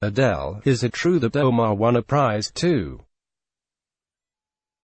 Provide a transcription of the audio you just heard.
Adele, is it true that Omar won a prize too?